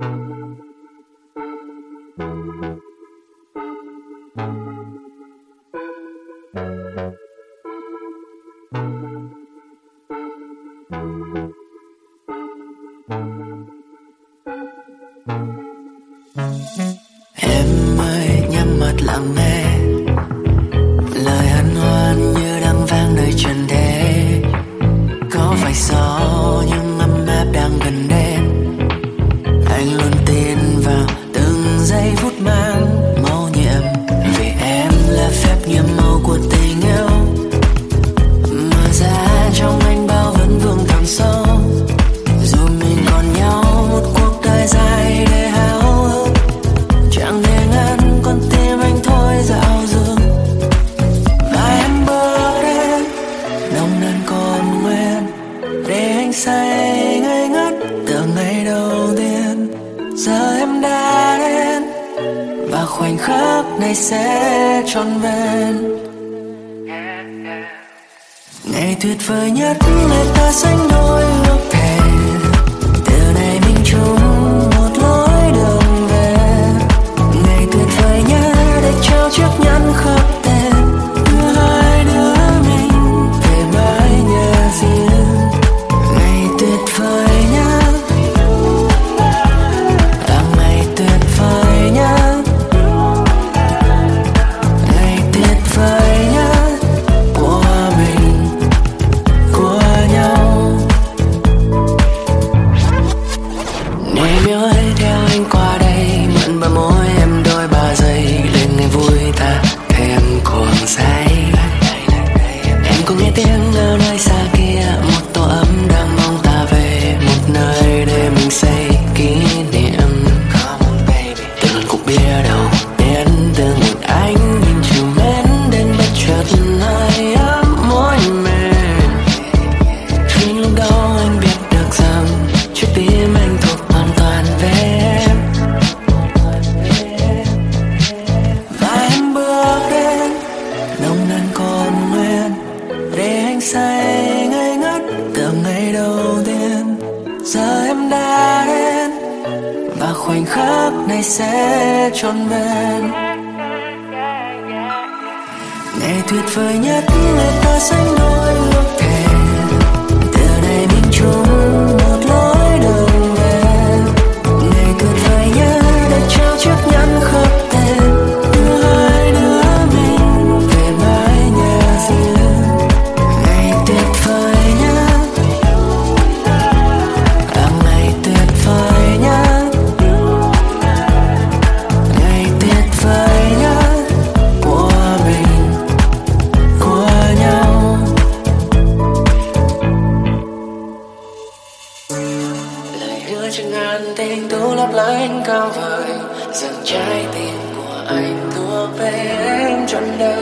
Thank you. và khoảnh khắc này sẽ tròn vẹn. Ngày tuyệt vời nhất là ta sánh đôi lối khoảnh khắc này sẽ trọn vẹn. Ngày tuyệt vời nhất người ta sánh đôi chừng ngàn tình tú lấp lánh cao vời rằng trái tim của anh thua về em trọn đời.